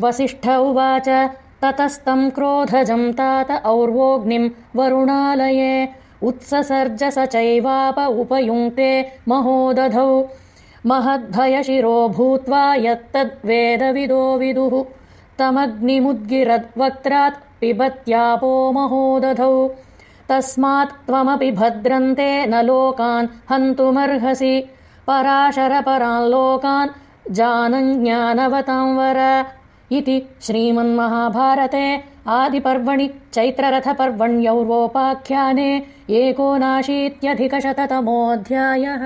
वसिष्ठ उवाच ततस्तम् क्रोधजम् तात और्वोऽग्निम् वरुणालये उत्ससर्ज स चैवाप उपयुङ्क्ते महोदधौ। महद्भयशिरो भूत्वा यत्तद्वेदविदो विदुः। तमग्निमुद्गिरद्वक्त्रात् पिबत्यापो महोदधौ। तस्मात् त्वमपि भद्रन्ते न लोकान् हन्तुमर्हसि। पराशरपरान् लोकान् जानञ्ज्ञानवतां वर इति श्रीमन्महाभारते आदिपर्वणि चैत्ररथपर्वण्यौर्वोपाख्याने एकोनाशीत्यधिकशततमोऽध्यायः